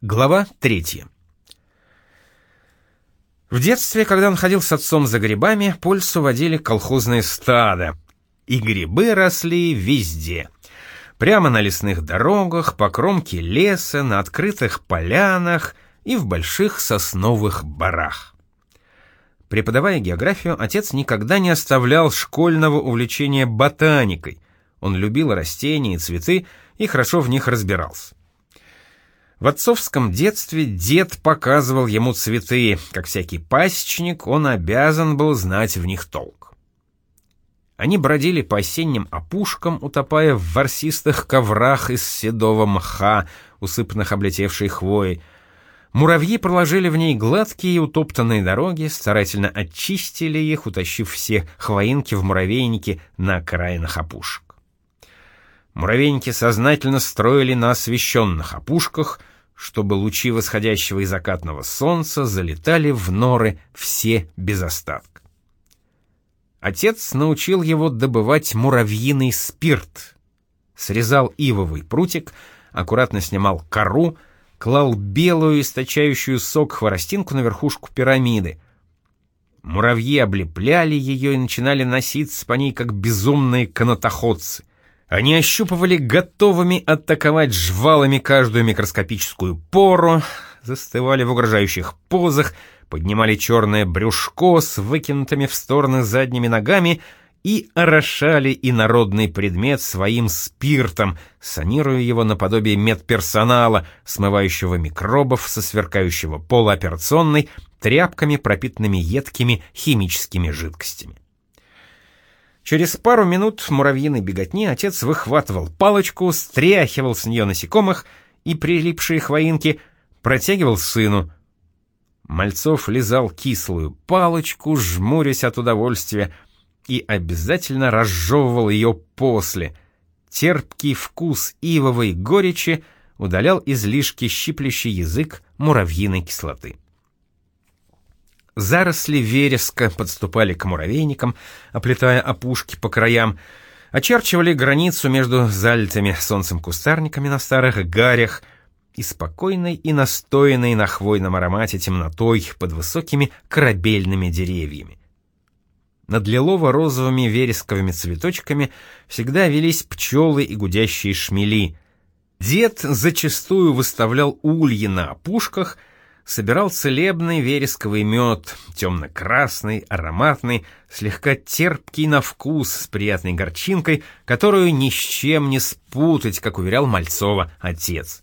Глава третья. В детстве, когда он ходил с отцом за грибами, по лесу водили колхозные стада. И грибы росли везде. Прямо на лесных дорогах, по кромке леса, на открытых полянах и в больших сосновых барах. Преподавая географию, отец никогда не оставлял школьного увлечения ботаникой. Он любил растения и цветы и хорошо в них разбирался. В отцовском детстве дед показывал ему цветы, как всякий пасечник, он обязан был знать в них толк. Они бродили по осенним опушкам, утопая в ворсистых коврах из седого мха, усыпанных облетевшей хвоей. Муравьи проложили в ней гладкие и утоптанные дороги, старательно очистили их, утащив все хвоинки в муравейники на окраинах опушек. Муравейники сознательно строили на освещенных опушках, чтобы лучи восходящего и закатного солнца залетали в норы все без остатка. Отец научил его добывать муравьиный спирт. Срезал ивовый прутик, аккуратно снимал кору, клал белую, источающую сок хворостинку на верхушку пирамиды. Муравьи облепляли ее и начинали носиться по ней, как безумные канатоходцы. Они ощупывали готовыми атаковать жвалами каждую микроскопическую пору, застывали в угрожающих позах, поднимали черное брюшко с выкинутыми в стороны задними ногами и орошали инородный предмет своим спиртом, санируя его наподобие медперсонала, смывающего микробов со сверкающего пола операционной тряпками, пропитанными едкими химическими жидкостями. Через пару минут муравьиной беготни отец выхватывал палочку, стряхивал с нее насекомых и прилипшие хвоинки, протягивал сыну. Мальцов лизал кислую палочку, жмурясь от удовольствия, и обязательно разжевывал ее после. Терпкий вкус ивовой горечи удалял излишки щиплющий язык муравьиной кислоты. Заросли вереска подступали к муравейникам, оплетая опушки по краям, очерчивали границу между залитыми солнцем кустарниками на старых гарях и спокойной и настоянной на хвойном аромате темнотой под высокими корабельными деревьями. Над лилово-розовыми вересковыми цветочками всегда велись пчелы и гудящие шмели. Дед зачастую выставлял ульи на опушках — собирал целебный вересковый мед, темно-красный, ароматный, слегка терпкий на вкус, с приятной горчинкой, которую ни с чем не спутать, как уверял Мальцова отец.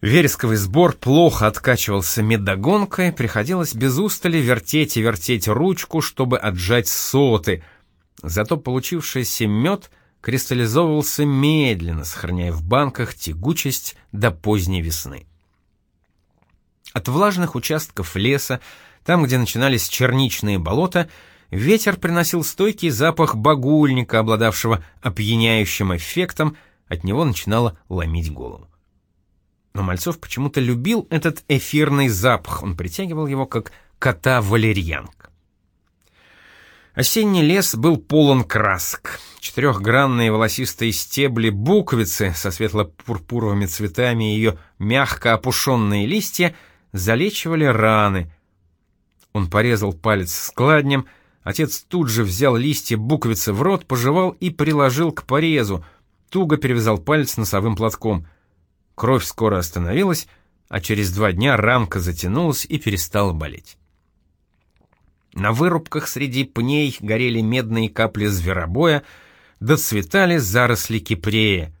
Вересковый сбор плохо откачивался медогонкой, приходилось без устали вертеть и вертеть ручку, чтобы отжать соты. Зато получившийся мед кристаллизовывался медленно, сохраняя в банках тягучесть до поздней весны. От влажных участков леса, там, где начинались черничные болота, ветер приносил стойкий запах багульника, обладавшего опьяняющим эффектом, от него начинало ломить голову. Но Мальцов почему-то любил этот эфирный запах, он притягивал его как кота-валерьянка. Осенний лес был полон красок. Четырехгранные волосистые стебли буквицы со светло-пурпуровыми цветами и ее мягко опушенные листья — залечивали раны. Он порезал палец складнем, отец тут же взял листья буквицы в рот, пожевал и приложил к порезу, туго перевязал палец носовым платком. Кровь скоро остановилась, а через два дня ранка затянулась и перестала болеть. На вырубках среди пней горели медные капли зверобоя, доцветали заросли кипрея.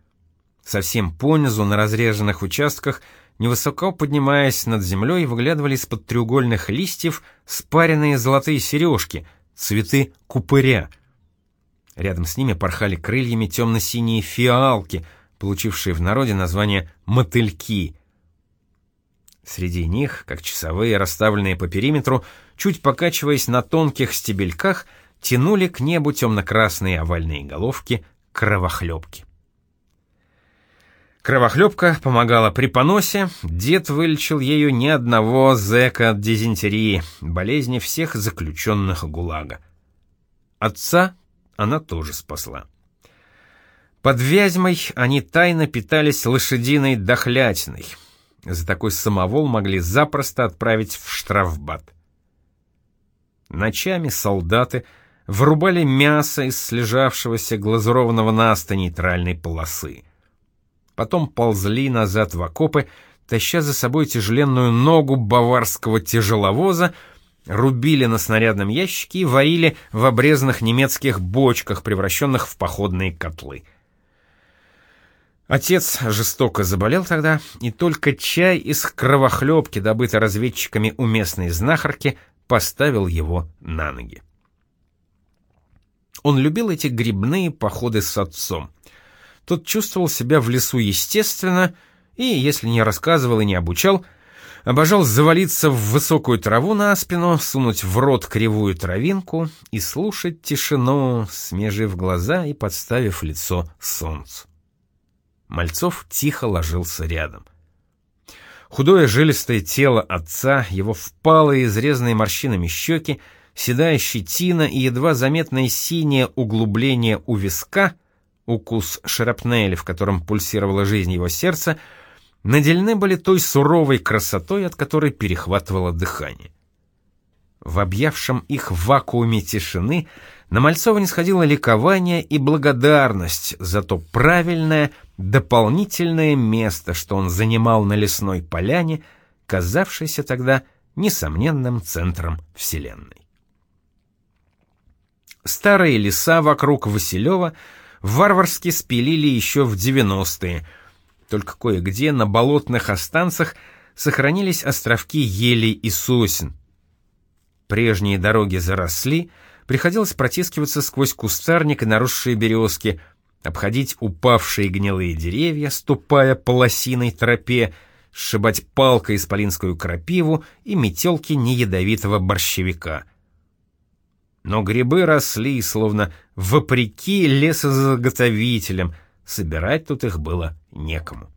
Совсем понизу на разреженных участках – невысоко поднимаясь над землей, выглядывали из-под треугольных листьев спаренные золотые сережки, цветы купыря. Рядом с ними порхали крыльями темно-синие фиалки, получившие в народе название «мотыльки». Среди них, как часовые, расставленные по периметру, чуть покачиваясь на тонких стебельках, тянули к небу темно-красные овальные головки кровохлебки. Кровохлебка помогала при поносе, дед вылечил ею ни одного зэка от дизентерии, болезни всех заключенных ГУЛАГа. Отца она тоже спасла. Под Вязьмой они тайно питались лошадиной дохлятиной. За такой самовол могли запросто отправить в штрафбат. Ночами солдаты вырубали мясо из слежавшегося глазурованного наста нейтральной полосы. Потом ползли назад в окопы, таща за собой тяжеленную ногу баварского тяжеловоза, рубили на снарядном ящике и варили в обрезанных немецких бочках, превращенных в походные котлы. Отец жестоко заболел тогда, и только чай из кровохлебки, добытый разведчиками у местной знахарки, поставил его на ноги. Он любил эти грибные походы с отцом. Тот чувствовал себя в лесу естественно, и, если не рассказывал и не обучал, — Обожал завалиться в высокую траву на спину, сунуть в рот кривую травинку и слушать тишину, смежив глаза и подставив лицо солнцу. Мальцов тихо ложился рядом. Худое жилистое тело отца, его впалые, изрезанные морщинами щеки, седая щетина и едва заметное синее углубление у виска, укус шрапнели, в котором пульсировала жизнь его сердца — наделены были той суровой красотой, от которой перехватывало дыхание. В объявшем их вакууме тишины на Мальцова не сходило ликование и благодарность за то правильное, дополнительное место, что он занимал на лесной поляне, казавшейся тогда несомненным центром Вселенной. Старые леса вокруг Василева варварски спилили еще в 90-е, только кое-где на болотных останцах сохранились островки елей и сосен. Прежние дороги заросли, приходилось протискиваться сквозь кустарник и наросшие березки, обходить упавшие гнилые деревья, ступая по лосиной тропе, сшибать палкой исполинскую крапиву и метелки неядовитого борщевика. Но грибы росли, словно вопреки лесозаготовителям — собирать тут их было некому.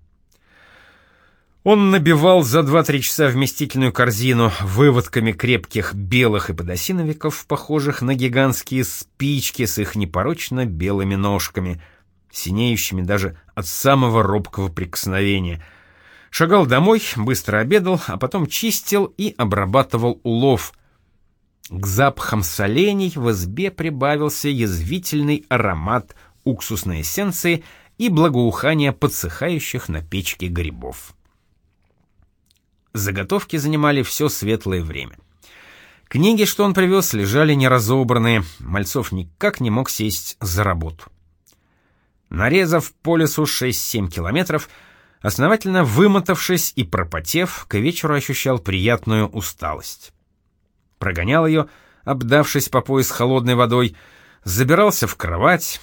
Он набивал за 2-3 часа вместительную корзину выводками крепких белых и подосиновиков, похожих на гигантские спички с их непорочно белыми ножками, синеющими даже от самого робкого прикосновения. Шагал домой, быстро обедал, а потом чистил и обрабатывал улов. К запахам солений в избе прибавился язвительный аромат уксусной эссенции — и благоухание подсыхающих на печке грибов. Заготовки занимали все светлое время. Книги, что он привез, лежали неразобранные, Мальцов никак не мог сесть за работу. Нарезав по лесу 6-7 километров, основательно вымотавшись и пропотев, к вечеру ощущал приятную усталость. Прогонял ее, обдавшись по пояс холодной водой, забирался в кровать,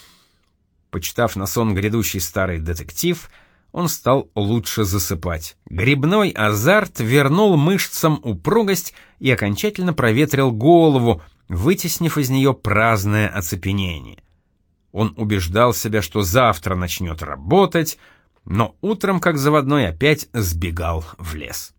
Почитав на сон грядущий старый детектив, он стал лучше засыпать. Грибной азарт вернул мышцам упругость и окончательно проветрил голову, вытеснив из нее праздное оцепенение. Он убеждал себя, что завтра начнет работать, но утром, как заводной, опять сбегал в лес.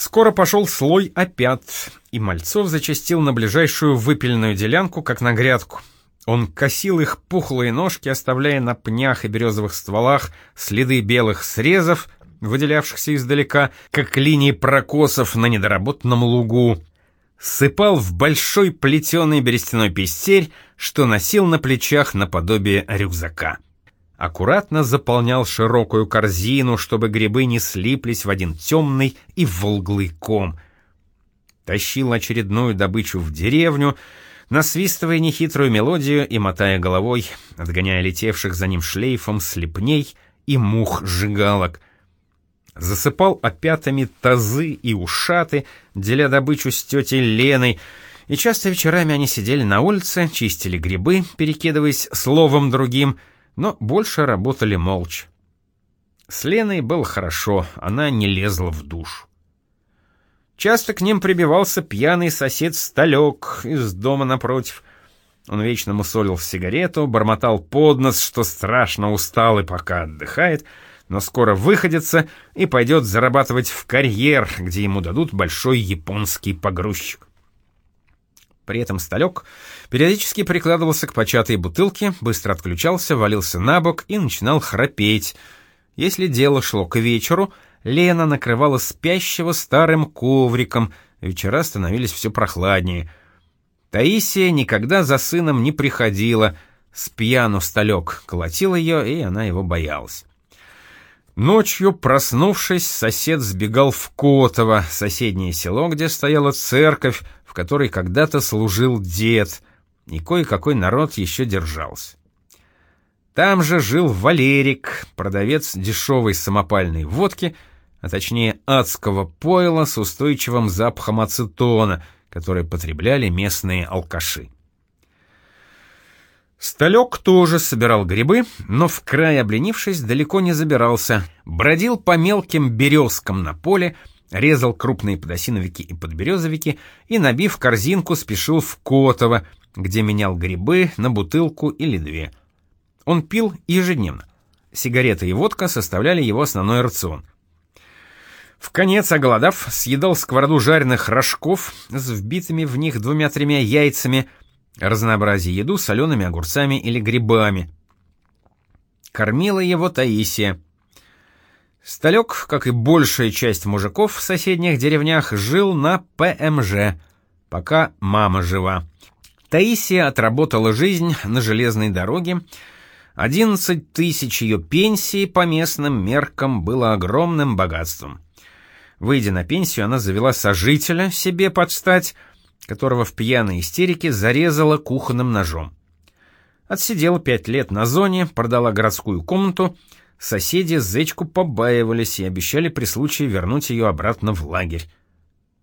Скоро пошел слой опят, и Мальцов зачастил на ближайшую выпиленную делянку, как на грядку. Он косил их пухлые ножки, оставляя на пнях и березовых стволах следы белых срезов, выделявшихся издалека, как линии прокосов на недоработанном лугу. Сыпал в большой плетеный берестяной пестерь, что носил на плечах наподобие рюкзака. Аккуратно заполнял широкую корзину, чтобы грибы не слиплись в один темный и волглый ком. Тащил очередную добычу в деревню — насвистывая нехитрую мелодию и мотая головой, отгоняя летевших за ним шлейфом слепней и мух-жигалок. Засыпал опятами тазы и ушаты, деля добычу с тетей Леной, и часто вечерами они сидели на улице, чистили грибы, перекидываясь словом другим, но больше работали молча. С Леной было хорошо, она не лезла в душу. Часто к ним прибивался пьяный сосед Сталек из дома напротив. Он вечно мусолил сигарету, бормотал под нос, что страшно устал и пока отдыхает, но скоро выходится и пойдет зарабатывать в карьер, где ему дадут большой японский погрузчик. При этом Сталек периодически прикладывался к початой бутылке, быстро отключался, валился на бок и начинал храпеть — Если дело шло к вечеру, Лена накрывала спящего старым ковриком, вечера становились все прохладнее. Таисия никогда за сыном не приходила, с пьяну столек колотил ее, и она его боялась. Ночью, проснувшись, сосед сбегал в Котово, соседнее село, где стояла церковь, в которой когда-то служил дед, и кое-какой народ еще держался. Там же жил Валерик, продавец дешевой самопальной водки, а точнее адского пойла с устойчивым запахом ацетона, который потребляли местные алкаши. Сталек тоже собирал грибы, но в край обленившись, далеко не забирался, бродил по мелким березкам на поле, резал крупные подосиновики и подберезовики и, набив корзинку, спешил в Котово, где менял грибы на бутылку или две. Он пил ежедневно. Сигареты и водка составляли его основной рацион. В конец, оголодав, съедал сковороду жареных рожков с вбитыми в них двумя-тремя яйцами – разнообразие еду солеными огурцами или грибами. Кормила его Таисия. Сталек, как и большая часть мужиков в соседних деревнях, жил на ПМЖ, пока мама жива. Таисия отработала жизнь на железной дороге. 11 тысяч ее пенсии по местным меркам было огромным богатством. Выйдя на пенсию, она завела сожителя себе подстать — которого в пьяной истерике зарезала кухонным ножом. Отсидела пять лет на зоне, продала городскую комнату, соседи зечку побаивались и обещали при случае вернуть ее обратно в лагерь.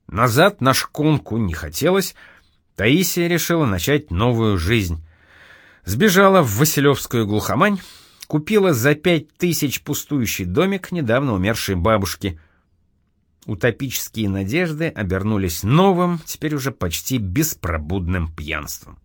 Назад на шконку не хотелось, Таисия решила начать новую жизнь. Сбежала в Василевскую глухомань, купила за пять тысяч пустующий домик недавно умершей бабушки — Утопические надежды обернулись новым, теперь уже почти беспробудным пьянством.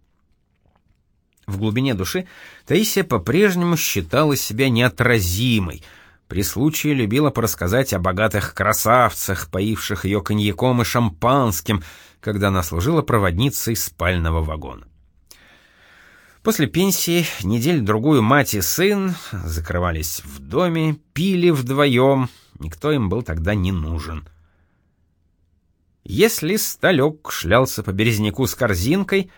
В глубине души Таисия по-прежнему считала себя неотразимой. При случае любила порассказать о богатых красавцах, поивших ее коньяком и шампанским, когда она служила проводницей спального вагона. После пенсии неделю-другую мать и сын закрывались в доме, пили вдвоем, никто им был тогда не нужен. Если сталек шлялся по березняку с корзинкой,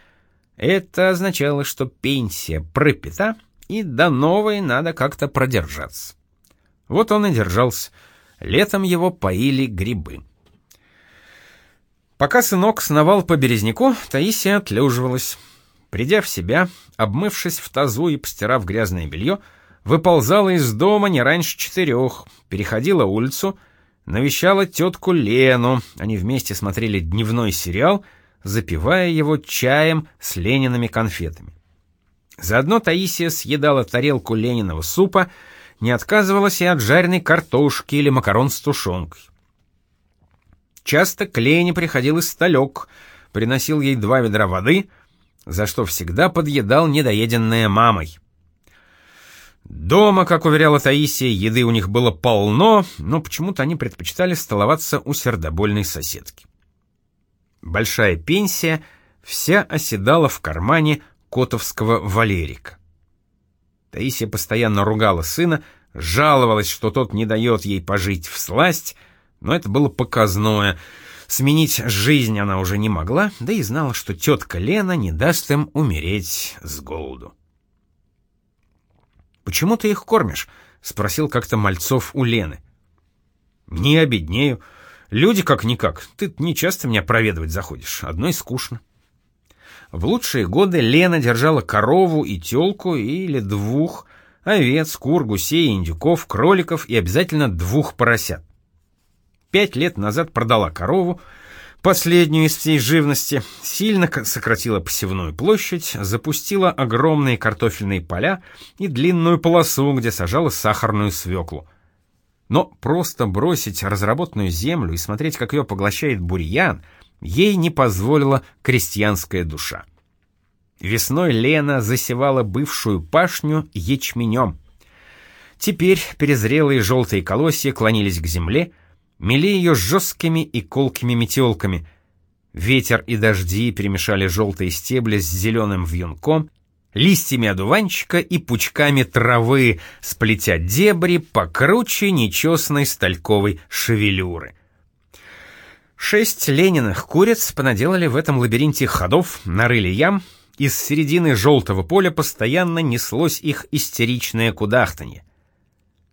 это означало, что пенсия пропита, и до новой надо как-то продержаться. Вот он и держался. Летом его поили грибы. Пока сынок сновал по березняку, Таисия отлеживалась. Придя в себя, обмывшись в тазу и постирав грязное белье, выползала из дома не раньше четырех, переходила улицу — навещала тетку Лену. Они вместе смотрели дневной сериал, запивая его чаем с Лениными конфетами. Заодно Таисия съедала тарелку Лениного супа, не отказывалась и от жареной картошки или макарон с тушенкой. Часто к Лене приходил и столек, приносил ей два ведра воды, за что всегда подъедал недоеденное мамой. Дома, как уверяла Таисия, еды у них было полно, но почему-то они предпочитали столоваться у сердобольной соседки. Большая пенсия вся оседала в кармане котовского Валерика. Таисия постоянно ругала сына, жаловалась, что тот не дает ей пожить в сласть, но это было показное. Сменить жизнь она уже не могла, да и знала, что тетка Лена не даст им умереть с голоду. Почему ты их кормишь?» — спросил как-то Мальцов у Лены. «Не обеднею. Люди как-никак. Ты не часто меня проведывать заходишь. Одной скучно». В лучшие годы Лена держала корову и телку или двух, овец, кур, гусей, индюков, кроликов и обязательно двух поросят. Пять лет назад продала корову, Последнюю из всей живности сильно сократила посевную площадь, запустила огромные картофельные поля и длинную полосу, где сажала сахарную свеклу. Но просто бросить разработанную землю и смотреть, как ее поглощает бурьян, ей не позволила крестьянская душа. Весной Лена засевала бывшую пашню ячменем. Теперь перезрелые желтые колосья клонились к земле — мели ее жесткими и колкими метелками. Ветер и дожди перемешали желтые стебли с зеленым вьюнком, листьями одуванчика и пучками травы, сплетя дебри покруче нечестной стальковой шевелюры. Шесть лениных куриц понаделали в этом лабиринте ходов, нарыли ям, из середины желтого поля постоянно неслось их истеричное кудахтанье.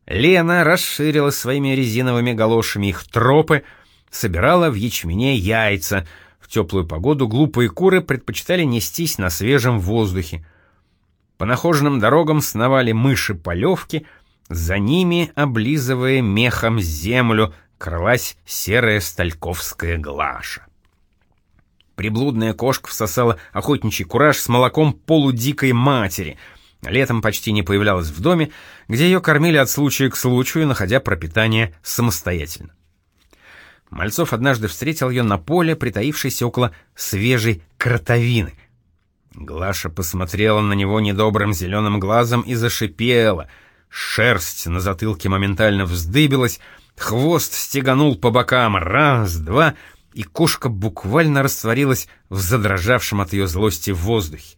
Лена расширила своими резиновыми галошами их тропы, собирала в ячмене яйца. В теплую погоду глупые куры предпочитали нестись на свежем воздухе. По нахоженным дорогам сновали мыши-полевки, за ними, облизывая мехом землю, крылась серая стальковская глаша. Приблудная кошка всосала охотничий кураж с молоком полудикой матери. Летом почти не появлялась в доме, где ее кормили от случая к случаю, находя пропитание самостоятельно. Мальцов однажды встретил ее на поле, притаившейся около свежей кротовины. Глаша посмотрела на него недобрым зеленым глазом и зашипела. Шерсть на затылке моментально вздыбилась, хвост стеганул по бокам раз, два — и кошка буквально растворилась в задрожавшем от ее злости воздухе.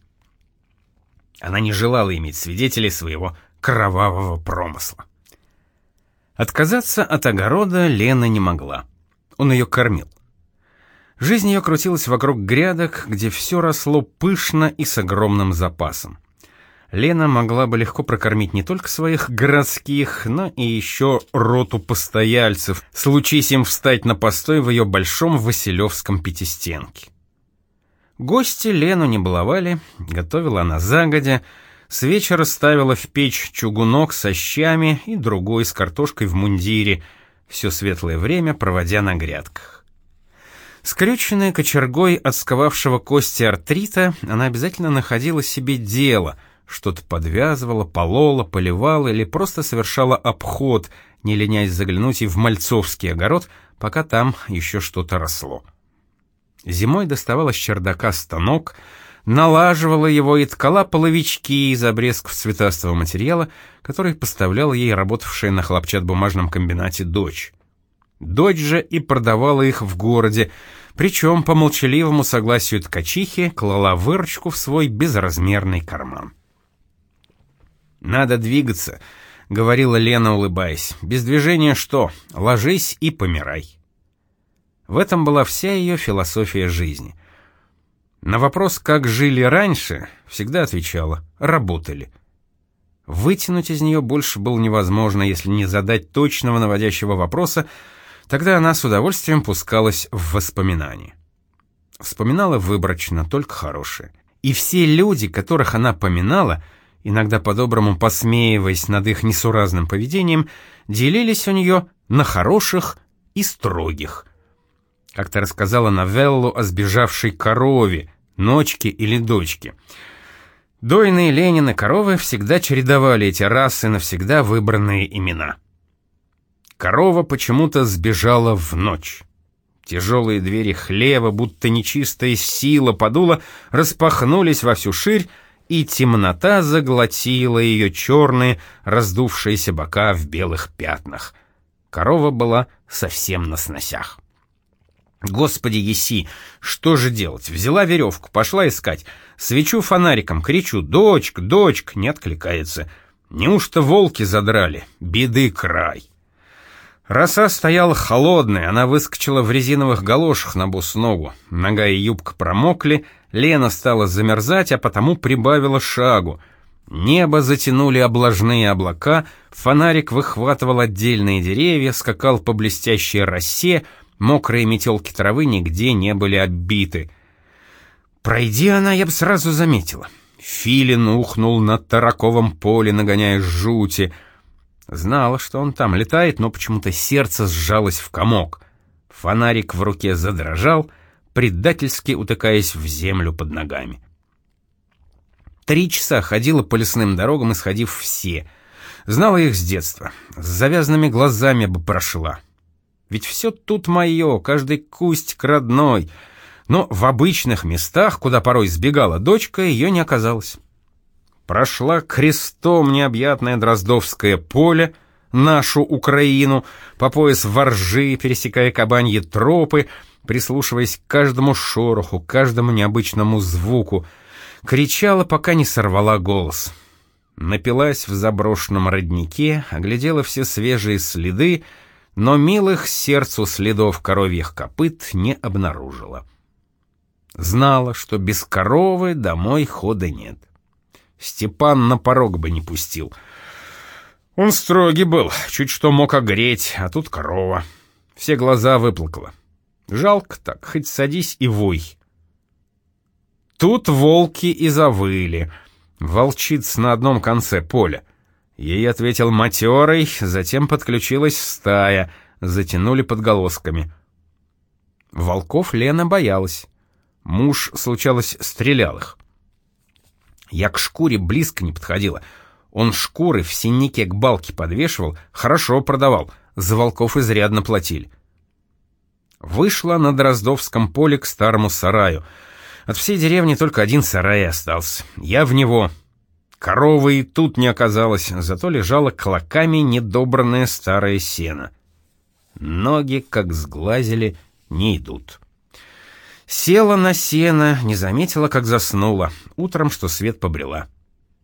Она не желала иметь свидетелей своего кровавого промысла. Отказаться от огорода Лена не могла. Он ее кормил. Жизнь ее крутилась вокруг грядок, где все росло пышно и с огромным запасом. Лена могла бы легко прокормить не только своих городских, но и еще роту постояльцев, случись им встать на постой в ее большом Василевском пятистенке. Гости Лену не баловали, готовила она загодя, с вечера ставила в печь чугунок со щами и другой с картошкой в мундире, все светлое время проводя на грядках. Скрюченная кочергой от сковавшего кости артрита, она обязательно находила себе дело — что-то подвязывала, полола, поливала или просто совершала обход, не ленясь заглянуть и в Мальцовский огород, пока там еще что-то росло. Зимой доставала с чердака станок, налаживала его и ткала половички из обрезков цветастого материала, который поставляла ей работавшая на хлопчат-бумажном комбинате дочь. Дочь же и продавала их в городе, причем по молчаливому согласию ткачихи клала выручку в свой безразмерный карман. «Надо двигаться», — говорила Лена, улыбаясь. «Без движения что? Ложись и помирай». В этом была вся ее философия жизни. На вопрос, как жили раньше, всегда отвечала «работали». Вытянуть из нее больше было невозможно, если не задать точного наводящего вопроса, тогда она с удовольствием пускалась в воспоминания. Вспоминала выборочно, только хорошие. И все люди, которых она поминала — иногда по-доброму посмеиваясь над их несуразным поведением, делились у нее на хороших и строгих. Как-то рассказала новеллу о сбежавшей корове, ночке или дочке. Дойные Ленины коровы всегда чередовали эти расы навсегда выбранные имена. Корова почему-то сбежала в ночь. Тяжелые двери хлева, будто нечистая сила подула, распахнулись во всю ширь, и темнота заглотила ее черные, раздувшиеся бока в белых пятнах. Корова была совсем на сносях. Господи еси, что же делать? Взяла веревку, пошла искать. Свечу фонариком, кричу «Дочка, дочка!» Не откликается. Неужто волки задрали? Беды край. Роса стояла холодная, она выскочила в резиновых галошах на босс ногу. Нога и юбка промокли, Лена стала замерзать, а потому прибавила шагу. Небо затянули облажные облака, фонарик выхватывал отдельные деревья, скакал по блестящей росе, мокрые метелки травы нигде не были оббиты. Пройди она, я бы сразу заметила. Филин ухнул над тараковом поле, нагоняя жути. Знала, что он там летает, но почему-то сердце сжалось в комок. Фонарик в руке задрожал — предательски утыкаясь в землю под ногами. Три часа ходила по лесным дорогам, исходив все. Знала их с детства. С завязанными глазами бы прошла. Ведь все тут мое, каждый кустик родной. Но в обычных местах, куда порой сбегала дочка, ее не оказалось. Прошла крестом необъятное Дроздовское поле, нашу Украину, по пояс воржи, пересекая кабаньи тропы, прислушиваясь к каждому шороху, каждому необычному звуку. Кричала, пока не сорвала голос. Напилась в заброшенном роднике, оглядела все свежие следы, но милых сердцу следов коровьих копыт не обнаружила. Знала, что без коровы домой хода нет. Степан на порог бы не пустил. Он строгий был, чуть что мог огреть, а тут корова. Все глаза выплакала. Жалко так, хоть садись и вой. Тут волки и завыли. Волчиц на одном конце поля. Ей ответил матерый, затем подключилась стая, затянули подголосками. Волков Лена боялась. Муж, случалось, стрелял их. Я к шкуре близко не подходила. Он шкуры в синике к балке подвешивал, хорошо продавал, за волков изрядно платили. Вышла на Дроздовском поле к старому сараю. От всей деревни только один сарай остался. Я в него. Коровы и тут не оказалось, зато лежало клоками недобранное старое сено. Ноги, как сглазили, не идут. Села на сено, не заметила, как заснула. Утром, что свет побрела.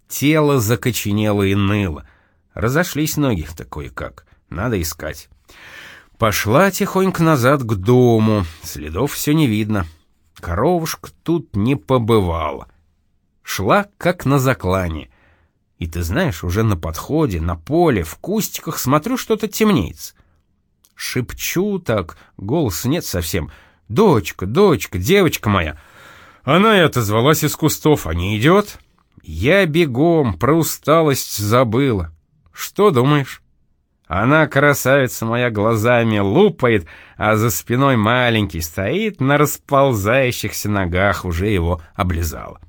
Тело закоченело и ныло. Разошлись ноги, такое как. Надо искать. Пошла тихонько назад к дому, следов все не видно. Коровушка тут не побывала. Шла, как на заклане. И ты знаешь, уже на подходе, на поле, в кустиках смотрю, что-то темнеется. Шепчу так, голоса нет совсем. «Дочка, дочка, девочка моя!» Она и отозвалась из кустов, а не идет. Я бегом, про усталость забыла. Что думаешь? Она, красавица моя, глазами лупает, а за спиной маленький стоит, на расползающихся ногах уже его облизала.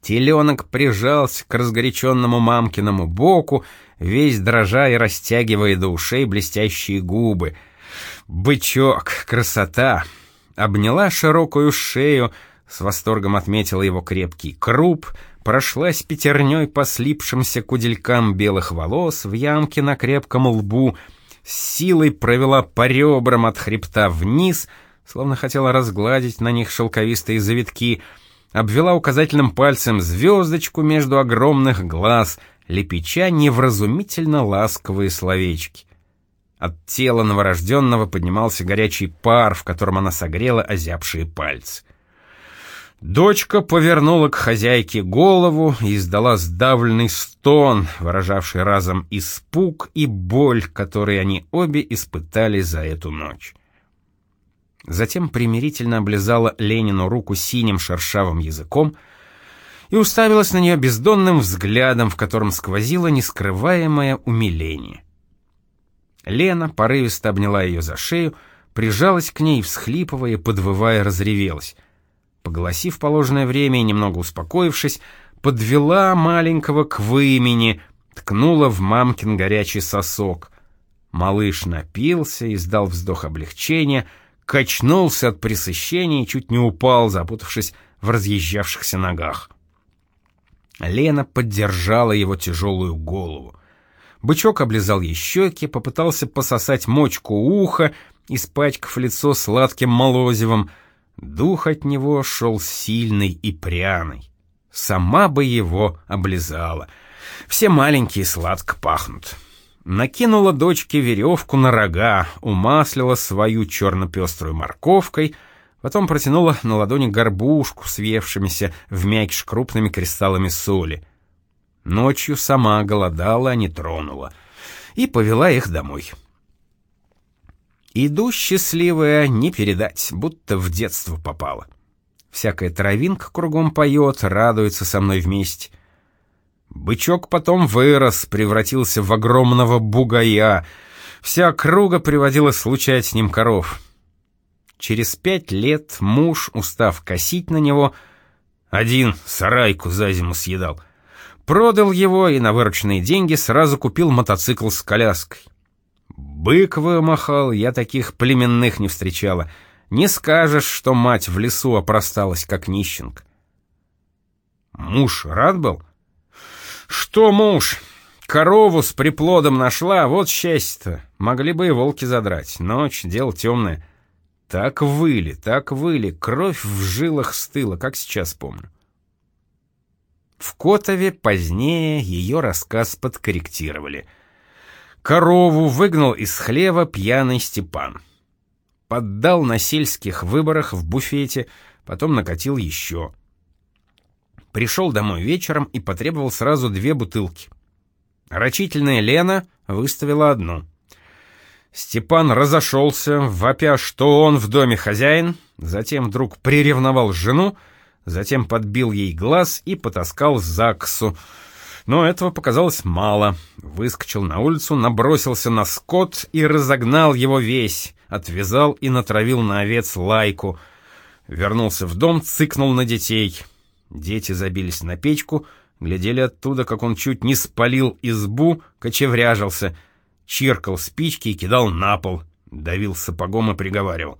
Теленок прижался к разгоряченному мамкиному боку, весь дрожа и растягивая до ушей блестящие губы. «Бычок, красота!» Обняла широкую шею, с восторгом отметила его крепкий круп — прошлась пятерней по слипшимся куделькам белых волос в ямке на крепком лбу, с силой провела по ребрам от хребта вниз, словно хотела разгладить на них шелковистые завитки, обвела указательным пальцем звездочку между огромных глаз, лепеча невразумительно ласковые словечки. От тела новорожденного поднимался горячий пар, в котором она согрела озябшие пальцы. Дочка повернула к хозяйке голову и издала сдавленный стон, выражавший разом испуг и боль, которые они обе испытали за эту ночь. Затем примирительно облизала Ленину руку синим шершавым языком и уставилась на нее бездонным взглядом, в котором сквозило нескрываемое умиление. Лена порывисто обняла ее за шею, прижалась к ней, всхлипывая, подвывая, разревелась — Погласив положенное время и немного успокоившись, подвела маленького к вымени, ткнула в мамкин горячий сосок. Малыш напился, издал вздох облегчения, качнулся от пресыщения и чуть не упал, запутавшись в разъезжавшихся ногах. Лена поддержала его тяжелую голову. Бычок облизал ей щеки, попытался пососать мочку уха, испачкав лицо сладким молозивом — Дух от него шел сильный и пряный. Сама бы его облизала. Все маленькие сладко пахнут. Накинула дочке веревку на рога, умаслила свою черно-пеструю морковкой, потом протянула на ладони горбушку с в мякиш крупными кристаллами соли. Ночью сама голодала, а не тронула. И повела их домой. Иду счастливая, не передать, будто в детство попала. Всякая травинка кругом поет, радуется со мной вместе. Бычок потом вырос, превратился в огромного бугая. Вся округа приводила случать с ним коров. Через пять лет муж, устав косить на него, один сарайку за зиму съедал, продал его и на вырученные деньги сразу купил мотоцикл с коляской. Бык вымахал, я таких племенных не встречала. Не скажешь, что мать в лесу опросталась, как нищенка. Муж рад был? Что муж? Корову с приплодом нашла, вот счастье-то. Могли бы и волки задрать. Ночь, дело темное. Так выли, так выли, кровь в жилах стыла, как сейчас помню. В Котове позднее ее рассказ подкорректировали. Корову выгнал из хлева пьяный Степан. Поддал на сельских выборах в буфете, потом накатил еще. Пришел домой вечером и потребовал сразу две бутылки. Рачительная Лена выставила одну. Степан разошелся, вопя, что он в доме хозяин, затем вдруг приревновал жену, затем подбил ей глаз и потаскал за ксу. Но этого показалось мало. Выскочил на улицу, набросился на скот и разогнал его весь, отвязал и натравил на овец лайку. Вернулся в дом, цыкнул на детей. Дети забились на печку, глядели оттуда, как он чуть не спалил избу, кочевряжился, чиркал спички и кидал на пол, давил сапогом и приговаривал.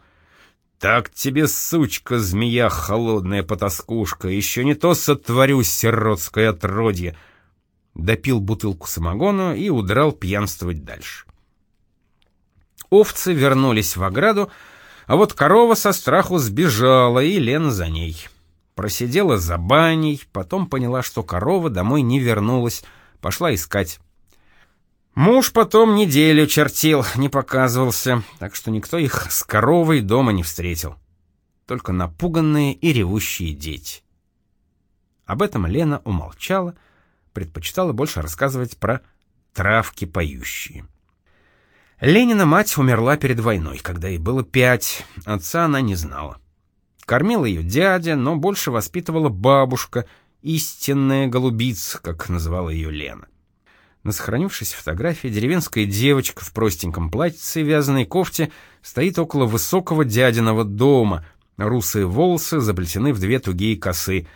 «Так тебе, сучка, змея, холодная потаскушка, еще не то сотворю сиротское отродье!» Допил бутылку самогона и удрал пьянствовать дальше. Овцы вернулись в ограду, а вот корова со страху сбежала, и Лена за ней. Просидела за баней, потом поняла, что корова домой не вернулась, пошла искать. Муж потом неделю чертил, не показывался, так что никто их с коровой дома не встретил. Только напуганные и ревущие дети. Об этом Лена умолчала, предпочитала больше рассказывать про травки поющие. Ленина мать умерла перед войной, когда ей было пять, отца она не знала. Кормил ее дядя, но больше воспитывала бабушка, истинная голубица, как называла ее Лена. На сохранившейся фотографии деревенская девочка в простеньком платьице и вязаной кофте стоит около высокого дядиного дома. Русые волосы заплетены в две тугие косы.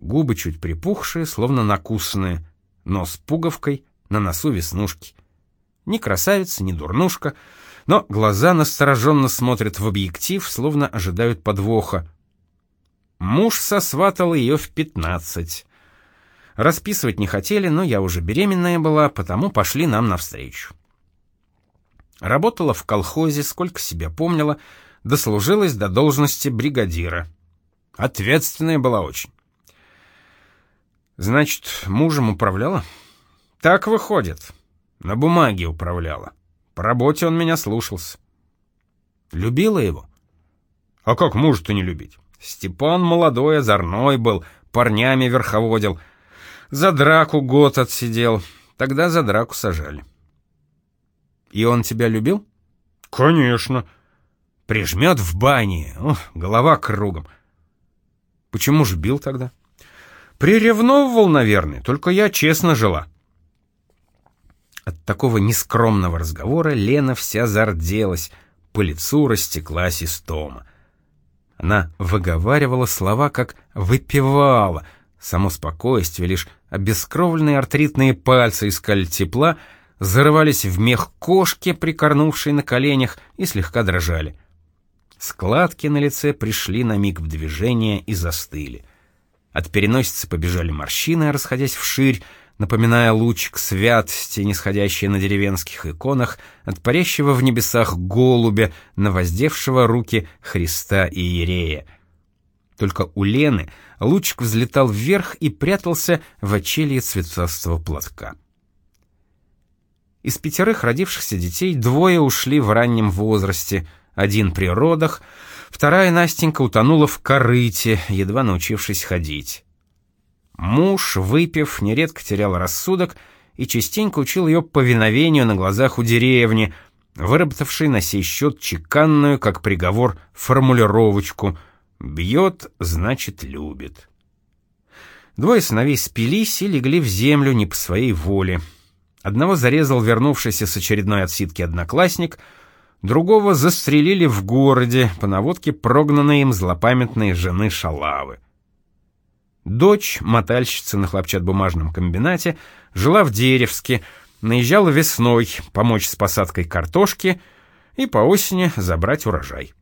Губы чуть припухшие, словно накусанные. Нос пуговкой, на носу веснушки. Ни красавица, ни дурнушка, но глаза настороженно смотрят в объектив, словно ожидают подвоха. Муж сосватал ее в пятнадцать. Расписывать не хотели, но я уже беременная была, потому пошли нам навстречу. Работала в колхозе, сколько себя помнила, дослужилась до должности бригадира. Ответственная была очень. Значит, мужем управляла? Так выходит. На бумаге управляла. По работе он меня слушался. Любила его? А как мужа-то не любить? Степан молодой, озорной был, парнями верховодил — за драку год отсидел. Тогда за драку сажали. И он тебя любил? Конечно. Прижмет в бане. Ох, голова кругом. Почему же бил тогда? Приревновывал, наверное, только я честно жила. От такого нескромного разговора Лена вся зарделась, по лицу растеклась истома. Она выговаривала слова, как выпивала — Само спокойствие, лишь обескровленные артритные пальцы искали тепла, зарывались в мех кошки, прикорнувшей на коленях, и слегка дрожали. Складки на лице пришли на миг в движение и застыли. От переносицы побежали морщины, расходясь вширь, напоминая лучик святости, нисходящий на деревенских иконах, от парящего в небесах голубя, навоздевшего руки Христа и Иерея — только у Лены лучик взлетал вверх и прятался в очелье цветастого платка. Из пятерых родившихся детей двое ушли в раннем возрасте, один при родах, вторая Настенька утонула в корыте, едва научившись ходить. Муж, выпив, нередко терял рассудок и частенько учил ее повиновению на глазах у деревни, выработавшей на сей счет чеканную, как приговор, формулировочку — Бьет, значит, любит. Двое сыновей спились и легли в землю не по своей воле. Одного зарезал вернувшийся с очередной отсидки одноклассник, другого застрелили в городе по наводке прогнанной им злопамятной жены Шалавы. Дочь, мотальщица на хлопчатобумажном комбинате, жила в Деревске, наезжала весной помочь с посадкой картошки и по осени забрать урожай.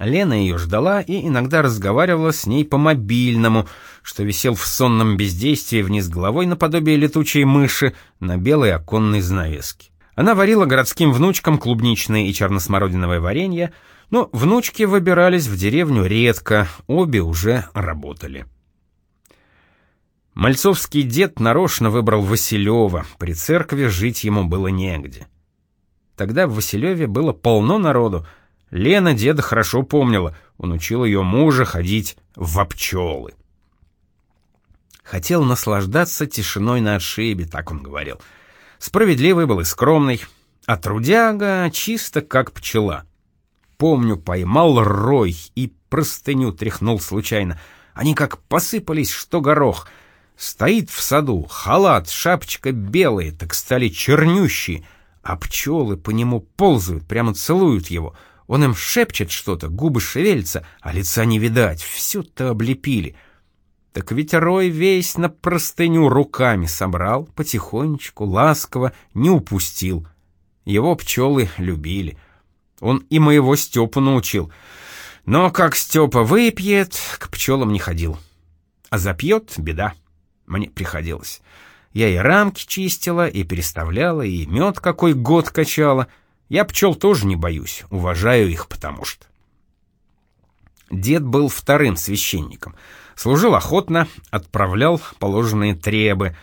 Лена ее ждала и иногда разговаривала с ней по мобильному, что висел в сонном бездействии вниз головой наподобие летучей мыши на белой оконной занавеске. Она варила городским внучкам клубничное и черносмородиновое варенье, но внучки выбирались в деревню редко, обе уже работали. Мальцовский дед нарочно выбрал Василева, при церкви жить ему было негде. Тогда в Василеве было полно народу. Лена деда хорошо помнила, он учил ее мужа ходить в пчелы. Хотел наслаждаться тишиной на отшибе, так он говорил. Справедливый был и скромный, а трудяга чисто как пчела. Помню, поймал рой и простыню тряхнул случайно. Они как посыпались, что горох — Стоит в саду, халат, шапочка белые, так стали чернющие, а пчелы по нему ползают, прямо целуют его. Он им шепчет что-то, губы шевелятся, а лица не видать, все-то облепили. Так ведь Рой весь на простыню руками собрал, потихонечку, ласково, не упустил. Его пчелы любили. Он и моего Степу научил. Но как Степа выпьет, к пчелам не ходил. А запьет — беда. Мне приходилось. Я и рамки чистила, и переставляла, и мед какой год качала. Я пчел тоже не боюсь, уважаю их потому что. Дед был вторым священником. Служил охотно, отправлял положенные требы.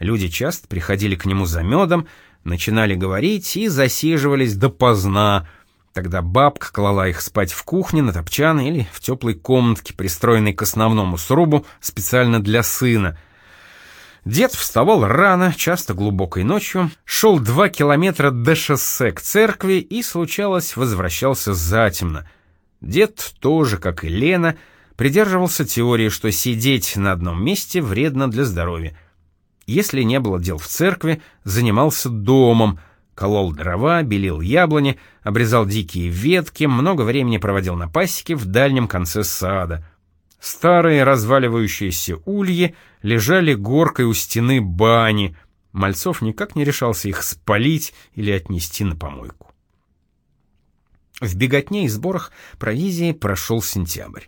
Люди часто приходили к нему за медом, начинали говорить и засиживались допоздна. Тогда бабка клала их спать в кухне на топчан или в теплой комнатке, пристроенной к основному срубу специально для сына — Дед вставал рано, часто глубокой ночью, шел два километра до шоссе к церкви и, случалось, возвращался затемно. Дед тоже, как и Лена, придерживался теории, что сидеть на одном месте вредно для здоровья. Если не было дел в церкви, занимался домом, колол дрова, белил яблони, обрезал дикие ветки, много времени проводил на пасеке в дальнем конце сада — Старые разваливающиеся ульи лежали горкой у стены бани. Мальцов никак не решался их спалить или отнести на помойку. В беготне и сборах провизии прошел сентябрь.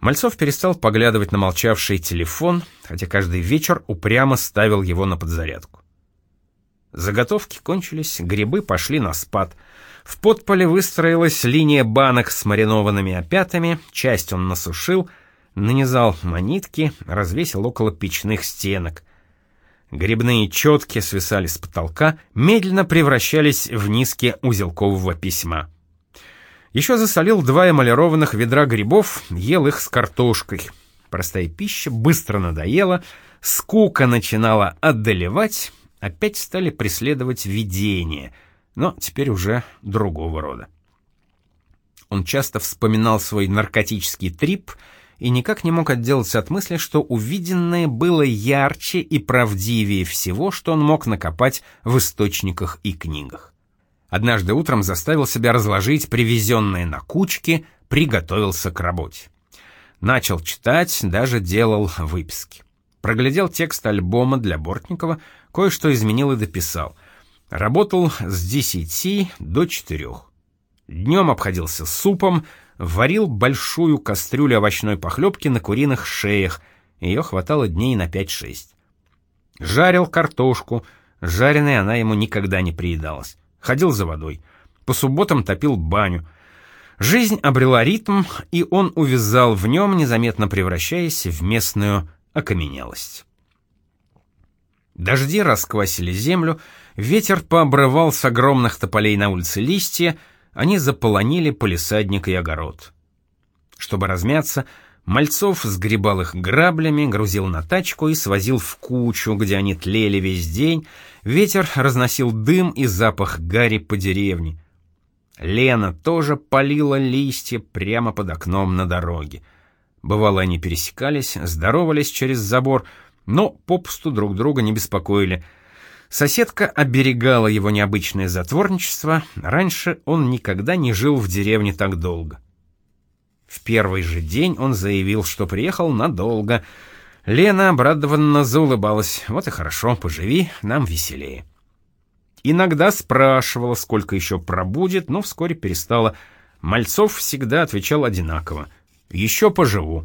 Мальцов перестал поглядывать на молчавший телефон, хотя каждый вечер упрямо ставил его на подзарядку. Заготовки кончились, грибы пошли на спад — в подполе выстроилась линия банок с маринованными опятами, часть он насушил, нанизал манитки, развесил около печных стенок. Грибные четки свисали с потолка, медленно превращались в низкие узелкового письма. Еще засолил два эмалированных ведра грибов, ел их с картошкой. Простая пища быстро надоела, скука начинала одолевать, опять стали преследовать видения — но теперь уже другого рода. Он часто вспоминал свой наркотический трип и никак не мог отделаться от мысли, что увиденное было ярче и правдивее всего, что он мог накопать в источниках и книгах. Однажды утром заставил себя разложить привезенное на кучки, приготовился к работе. Начал читать, даже делал выписки. Проглядел текст альбома для Бортникова, кое-что изменил и дописал. Работал с 10 до 4. Днем обходился супом, варил большую кастрюлю овощной похлебки на куриных шеях, ее хватало дней на 5-6. Жарил картошку, жареной она ему никогда не приедалась. Ходил за водой. По субботам топил баню. Жизнь обрела ритм, и он увязал в нем, незаметно превращаясь в местную окаменелость. Дожди расквасили землю, ветер пообрывал с огромных тополей на улице листья, они заполонили полисадник и огород. Чтобы размяться, Мальцов сгребал их граблями, грузил на тачку и свозил в кучу, где они тлели весь день. Ветер разносил дым и запах гари по деревне. Лена тоже полила листья прямо под окном на дороге. Бывало, они пересекались, здоровались через забор — но попусту друг друга не беспокоили. Соседка оберегала его необычное затворничество, раньше он никогда не жил в деревне так долго. В первый же день он заявил, что приехал надолго. Лена обрадованно заулыбалась. «Вот и хорошо, поживи, нам веселее». Иногда спрашивала, сколько еще пробудет, но вскоре перестала. Мальцов всегда отвечал одинаково. «Еще поживу».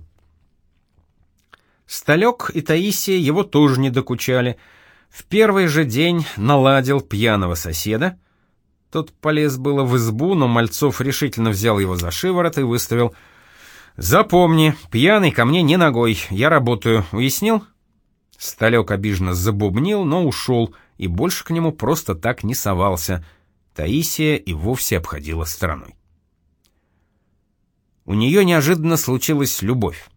Сталек и Таисия его тоже не докучали. В первый же день наладил пьяного соседа. Тот полез было в избу, но Мальцов решительно взял его за шиворот и выставил. «Запомни, пьяный ко мне не ногой, я работаю, уяснил?» Сталек обиженно забубнил, но ушел, и больше к нему просто так не совался. Таисия и вовсе обходила стороной. У нее неожиданно случилась любовь.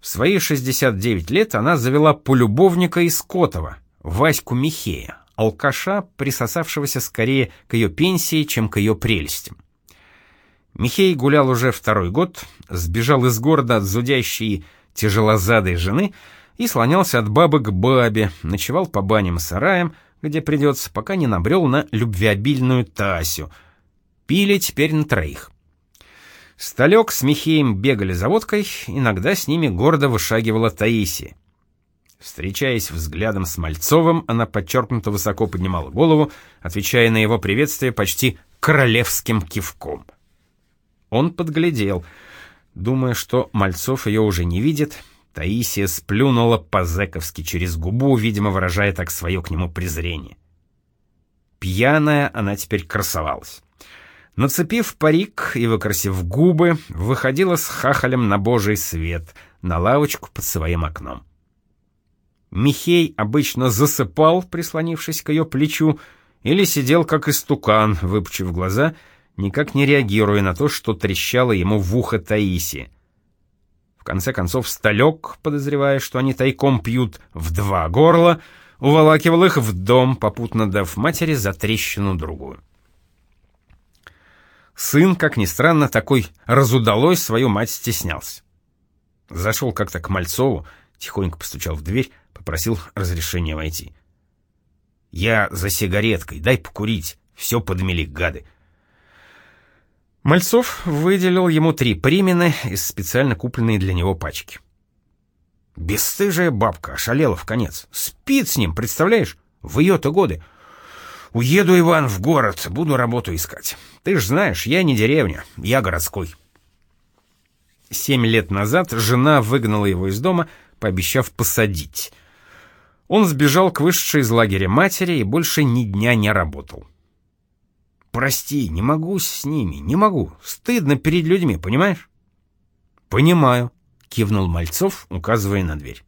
В свои 69 лет она завела полюбовника из Котова, Ваську Михея, алкаша, присосавшегося скорее к ее пенсии, чем к ее прелестям. Михей гулял уже второй год, сбежал из города от зудящей тяжелозадой жены и слонялся от бабы к бабе, ночевал по баням и сараям, где придется, пока не набрел на любвеобильную Тасю. Пили теперь на троих. Сталек с Михеем бегали за водкой, иногда с ними гордо вышагивала Таисия. Встречаясь взглядом с Мальцовым, она подчеркнуто высоко поднимала голову, отвечая на его приветствие почти королевским кивком. Он подглядел. Думая, что Мальцов ее уже не видит, Таисия сплюнула по-зэковски через губу, видимо, выражая так свое к нему презрение. Пьяная она теперь красовалась. Нацепив парик и выкрасив губы, выходила с хахалем на божий свет, на лавочку под своим окном. Михей обычно засыпал, прислонившись к ее плечу, или сидел как истукан, выпучив глаза, никак не реагируя на то, что трещало ему в ухо Таиси. В конце концов, Сталек, подозревая, что они тайком пьют в два горла, уволакивал их в дом, попутно дав матери за трещину другую. Сын, как ни странно, такой разудалой свою мать стеснялся. Зашел как-то к Мальцову, тихонько постучал в дверь, попросил разрешения войти. «Я за сигареткой, дай покурить, все подмели гады». Мальцов выделил ему три примены из специально купленной для него пачки. Бесстыжая бабка, ошалела в конец. Спит с ним, представляешь? В ее-то годы. Уеду, Иван, в город, буду работу искать. Ты ж знаешь, я не деревня, я городской. Семь лет назад жена выгнала его из дома, пообещав посадить. Он сбежал к вышедшей из лагеря матери и больше ни дня не работал. «Прости, не могу с ними, не могу. Стыдно перед людьми, понимаешь?» «Понимаю», — кивнул Мальцов, указывая на дверь.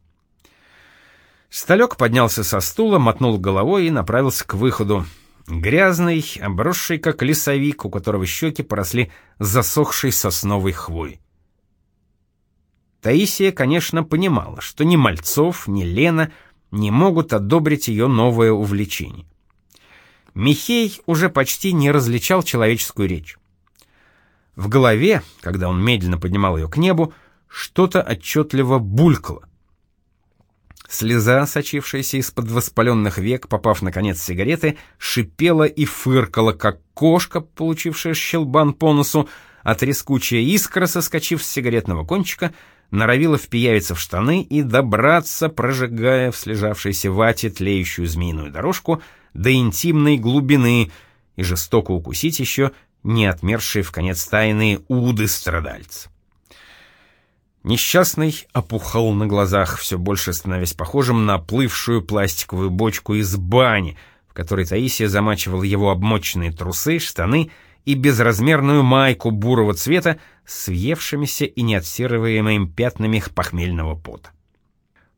Сталек поднялся со стула, мотнул головой и направился к выходу. Грязный, обросший как лесовик, у которого щеки поросли засохшей сосновой хвой. Таисия, конечно, понимала, что ни Мальцов, ни Лена не могут одобрить ее новое увлечение. Михей уже почти не различал человеческую речь. В голове, когда он медленно поднимал ее к небу, что-то отчетливо булькало. Слеза, сочившаяся из-под воспаленных век, попав на конец сигареты, шипела и фыркала, как кошка, получившая щелбан по носу, а трескучая искра, соскочив с сигаретного кончика, норовила впиявиться в штаны и добраться, прожигая в слежавшейся вате тлеющую змеиную дорожку до интимной глубины и жестоко укусить еще не отмершие в конец тайные уды страдальца. Несчастный опухал на глазах, все больше становясь похожим на плывшую пластиковую бочку из бани, в которой Таисия замачивала его обмоченные трусы, штаны и безразмерную майку бурого цвета с въевшимися и неотсерываемыми пятнами похмельного пота.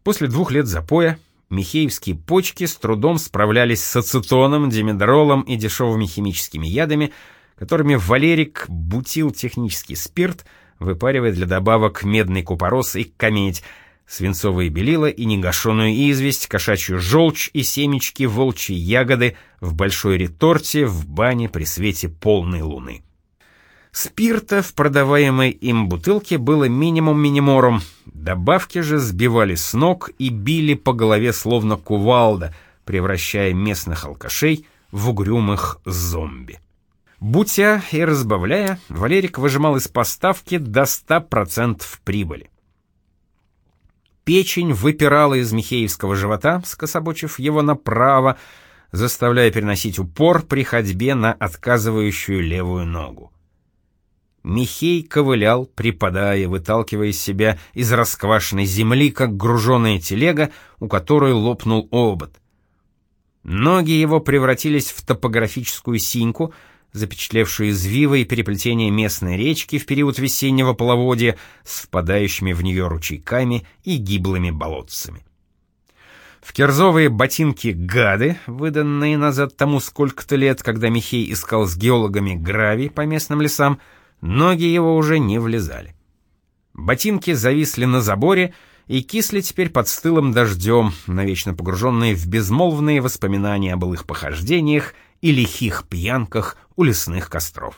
После двух лет запоя михеевские почки с трудом справлялись с ацетоном, димедролом и дешевыми химическими ядами, которыми Валерик бутил технический спирт – выпаривая для добавок медный купорос и камедь, свинцовые белила и негашенную известь, кошачью желчь и семечки волчьи ягоды в большой реторте в бане при свете полной луны. Спирта в продаваемой им бутылке было минимум миниморум, добавки же сбивали с ног и били по голове словно кувалда, превращая местных алкашей в угрюмых зомби. Бутя и разбавляя, Валерик выжимал из поставки до 100% прибыли. Печень выпирала из Михеевского живота, скособочив его направо, заставляя переносить упор при ходьбе на отказывающую левую ногу. Михей ковылял, припадая, выталкивая себя из расквашенной земли, как груженая телега, у которой лопнул обод. Ноги его превратились в топографическую синьку — запечатлевшую извивы и переплетение местной речки в период весеннего половодья с впадающими в нее ручейками и гиблыми болотцами. В кирзовые ботинки гады, выданные назад тому сколько-то лет, когда Михей искал с геологами гравий по местным лесам, ноги его уже не влезали. Ботинки зависли на заборе и кисли теперь под стылым дождем, навечно погруженные в безмолвные воспоминания о былых похождениях и лихих пьянках у лесных костров.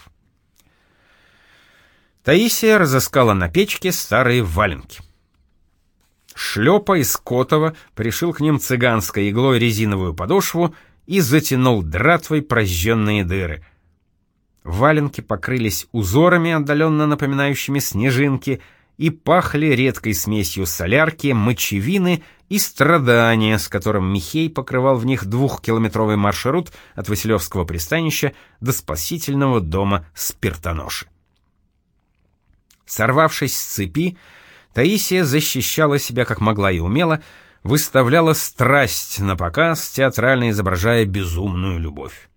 Таисия разыскала на печке старые валенки. Шлепа из Котова пришил к ним цыганской иглой резиновую подошву и затянул дратвой прожженные дыры. Валенки покрылись узорами, отдаленно напоминающими снежинки, и пахли редкой смесью солярки, мочевины и страдания, с которым Михей покрывал в них двухкилометровый маршрут от Василевского пристанища до спасительного дома Спиртоноши. Сорвавшись с цепи, Таисия защищала себя как могла и умела, выставляла страсть на показ, театрально изображая безумную любовь.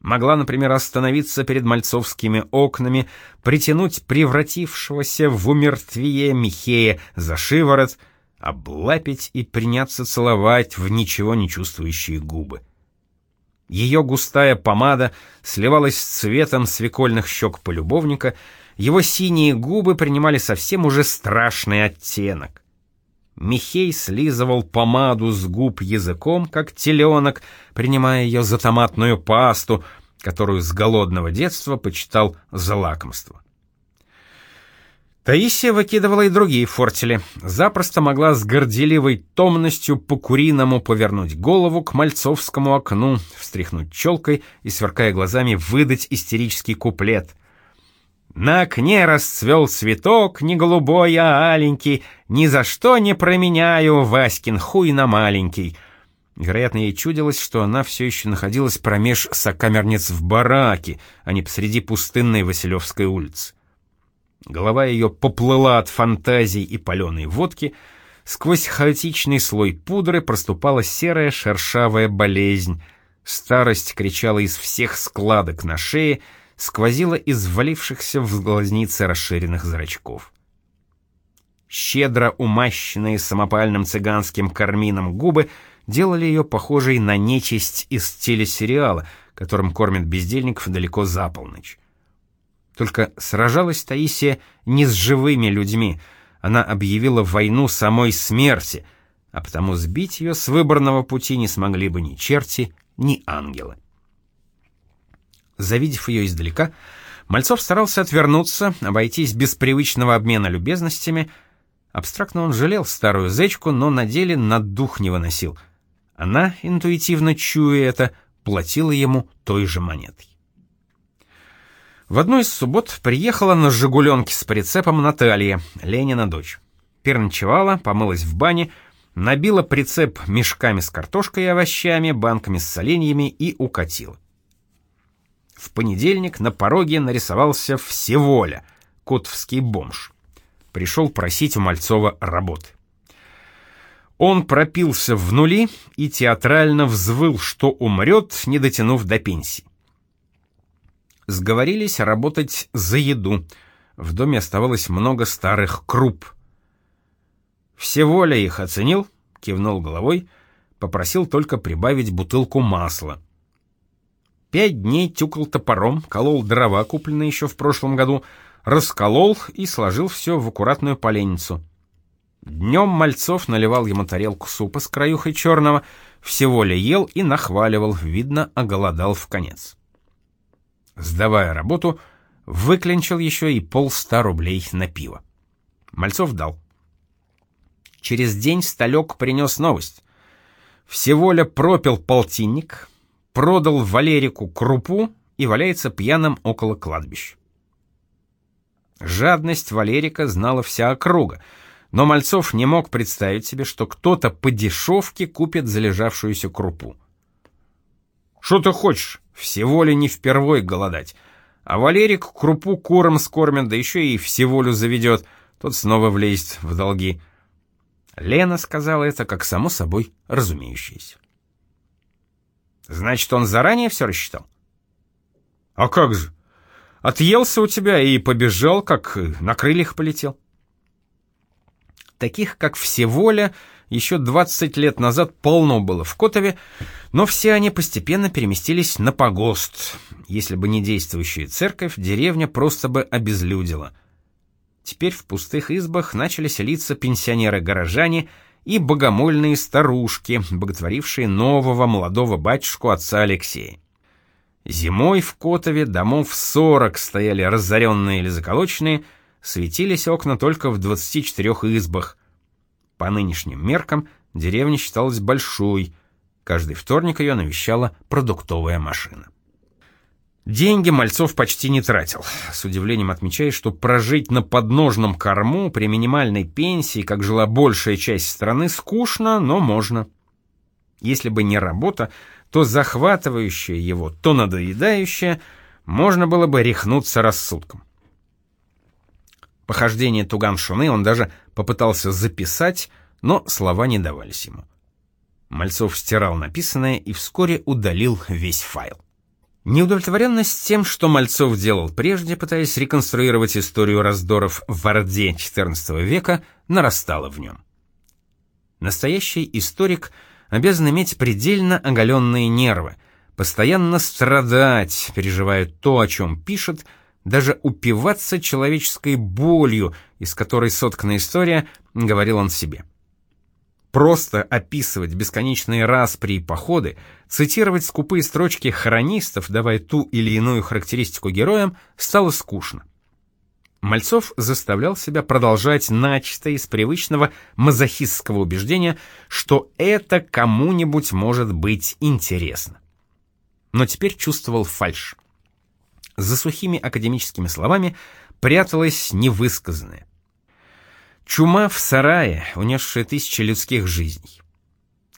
Могла, например, остановиться перед мальцовскими окнами, притянуть превратившегося в умертвие Михея за шиворот, облапить и приняться целовать в ничего не чувствующие губы. Ее густая помада сливалась с цветом свекольных щек полюбовника — его синие губы принимали совсем уже страшный оттенок. Михей слизывал помаду с губ языком, как теленок, принимая ее за томатную пасту, которую с голодного детства почитал за лакомство. Таисия выкидывала и другие фортели. Запросто могла с горделивой томностью по-куриному повернуть голову к мальцовскому окну, встряхнуть челкой и, сверкая глазами, выдать истерический куплет — на окне расцвел цветок, не голубой, а аленький, ни за что не променяю Васькин хуй на маленький. Вероятно, ей чудилось, что она все еще находилась промеж сокамерниц в бараке, а не посреди пустынной Василевской улицы. Голова ее поплыла от фантазий и паленой водки, сквозь хаотичный слой пудры проступала серая шершавая болезнь, старость кричала из всех складок на шее — сквозило из ввалившихся в глазницы расширенных зрачков. Щедро умащенные самопальным цыганским кармином губы делали ее похожей на нечисть из телесериала, которым кормят бездельников далеко за полночь. Только сражалась Таисия не с живыми людьми, она объявила войну самой смерти, а потому сбить ее с выбранного пути не смогли бы ни черти, ни ангелы. Завидев ее издалека, Мальцов старался отвернуться, обойтись без привычного обмена любезностями. Абстрактно он жалел старую зечку, но на деле на дух не выносил. Она, интуитивно чуя это, платила ему той же монетой. В одну из суббот приехала на «Жигуленке» с прицепом Наталья, Ленина дочь. Перночевала, помылась в бане, набила прицеп мешками с картошкой и овощами, банками с соленьями и укатила. В понедельник на пороге нарисовался Всеволя, котовский бомж. Пришел просить у Мальцова работы. Он пропился в нули и театрально взвыл, что умрет, не дотянув до пенсии. Сговорились работать за еду. В доме оставалось много старых круп. Всеволя их оценил, кивнул головой, попросил только прибавить бутылку масла. Пять дней тюкал топором, колол дрова, купленные еще в прошлом году, расколол и сложил все в аккуратную поленницу. Днем Мальцов наливал ему тарелку супа с краюхой черного, всего ли ел и нахваливал, видно, оголодал в конец. Сдавая работу, выклинчил еще и полста рублей на пиво. Мальцов дал. Через день Сталек принес новость. Всеволя пропил полтинник, продал Валерику крупу и валяется пьяным около кладбища. Жадность Валерика знала вся округа, но Мальцов не мог представить себе, что кто-то по дешевке купит залежавшуюся крупу. «Что ты хочешь? Всего ли не впервой голодать? А Валерик крупу куром скормит, да еще и всеволю заведет, тот снова влезет в долги». Лена сказала это как само собой разумеющееся. Значит, он заранее все рассчитал? А как же? Отъелся у тебя и побежал, как на крыльях полетел. Таких, как Всеволя, еще 20 лет назад полно было в Котове, но все они постепенно переместились на погост. Если бы не действующая церковь, деревня просто бы обезлюдила. Теперь в пустых избах начали селиться пенсионеры-горожане и богомольные старушки, боготворившие нового молодого батюшку отца Алексея. Зимой в Котове домов 40 стояли разоренные или заколоченные, светились окна только в 24 избах. По нынешним меркам деревня считалась большой, каждый вторник ее навещала продуктовая машина. Деньги Мальцов почти не тратил. С удивлением отмечая, что прожить на подножном корму при минимальной пенсии, как жила большая часть страны, скучно, но можно. Если бы не работа, то захватывающая его, то надоедающая, можно было бы рехнуться рассудком. Похождение Туган-Шуны он даже попытался записать, но слова не давались ему. Мальцов стирал написанное и вскоре удалил весь файл. Неудовлетворенность тем, что Мальцов делал прежде, пытаясь реконструировать историю раздоров в Орде XIV века, нарастала в нем. Настоящий историк обязан иметь предельно оголенные нервы, постоянно страдать, переживая то, о чем пишет, даже упиваться человеческой болью, из которой соткана история, говорил он себе. Просто описывать бесконечные распри и походы, цитировать скупые строчки хронистов, давая ту или иную характеристику героям, стало скучно. Мальцов заставлял себя продолжать начатое из привычного мазохистского убеждения, что это кому-нибудь может быть интересно. Но теперь чувствовал фальшь за сухими академическими словами пряталось невысказанное. Чума в сарае, унесшая тысячи людских жизней.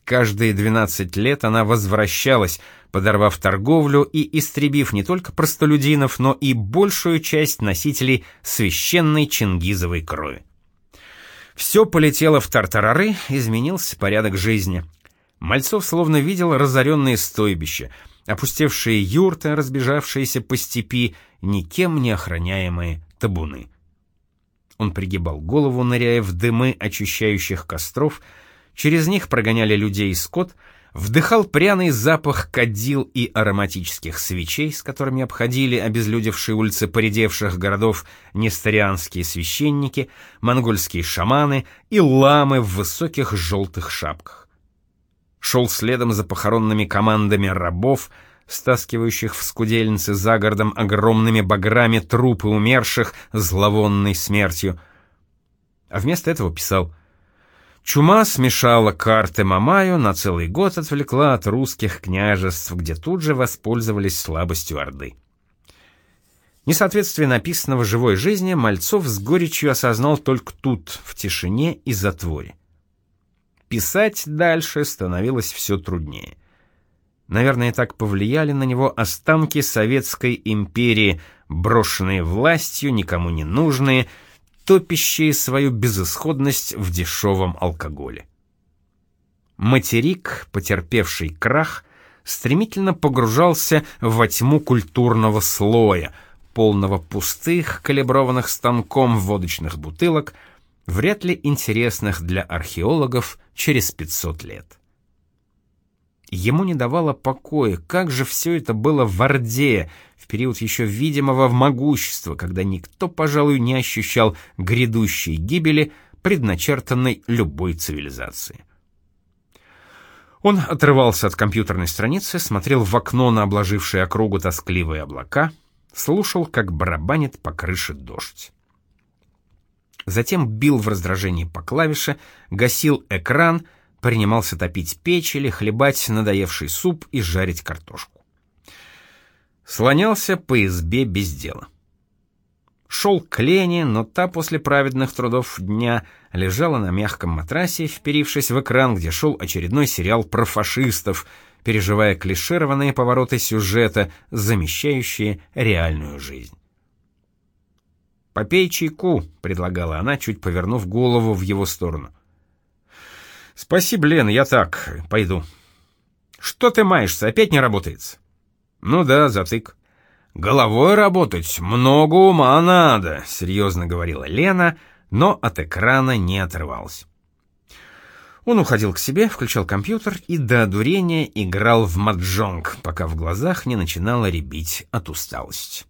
Каждые 12 лет она возвращалась, подорвав торговлю и истребив не только простолюдинов, но и большую часть носителей священной чингизовой крови. Все полетело в тартарары, изменился порядок жизни. Мальцов словно видел разоренные стойбища — опустевшие юрты, разбежавшиеся по степи, никем не охраняемые табуны. Он пригибал голову, ныряя в дымы очищающих костров, через них прогоняли людей и скот, вдыхал пряный запах кадил и ароматических свечей, с которыми обходили обезлюдевшие улицы поредевших городов несторианские священники, монгольские шаманы и ламы в высоких желтых шапках. Шел следом за похоронными командами рабов, стаскивающих в скудельницы за городом огромными баграми трупы умерших зловонной смертью. А вместо этого писал «Чума смешала карты Мамаю, на целый год отвлекла от русских княжеств, где тут же воспользовались слабостью Орды». Несоответствие написанного живой жизни Мальцов с горечью осознал только тут, в тишине и затворе. Писать дальше становилось все труднее. Наверное, так повлияли на него останки советской империи, брошенные властью, никому не нужные, топящие свою безысходность в дешевом алкоголе. Материк, потерпевший крах, стремительно погружался во тьму культурного слоя, полного пустых, калиброванных станком водочных бутылок, вряд ли интересных для археологов через 500 лет. Ему не давало покоя, как же все это было в Орде, в период еще видимого могущества, когда никто, пожалуй, не ощущал грядущей гибели, предначертанной любой цивилизации. Он отрывался от компьютерной страницы, смотрел в окно на обложившие округу тоскливые облака, слушал, как барабанит по крыше дождь затем бил в раздражении по клавише, гасил экран, принимался топить печь или хлебать надоевший суп и жарить картошку. Слонялся по избе без дела. Шел к Лене, но та после праведных трудов дня лежала на мягком матрасе, вперившись в экран, где шел очередной сериал про фашистов, переживая клишированные повороты сюжета, замещающие реальную жизнь. «Попей чайку», — предлагала она, чуть повернув голову в его сторону. «Спасибо, Лена, я так, пойду». «Что ты маешься, опять не работает?» «Ну да, затык». «Головой работать много ума надо», — серьезно говорила Лена, но от экрана не отрывалась. Он уходил к себе, включал компьютер и до одурения играл в маджонг, пока в глазах не начинало рябить от усталости.